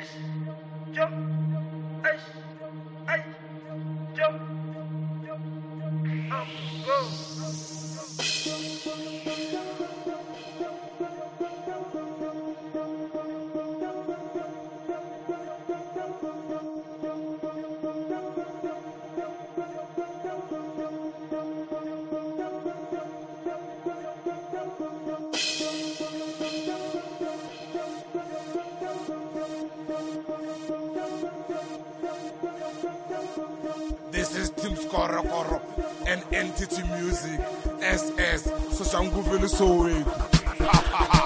jump, Korro Korro and Entity Music SS Soshangu Vele Soweto.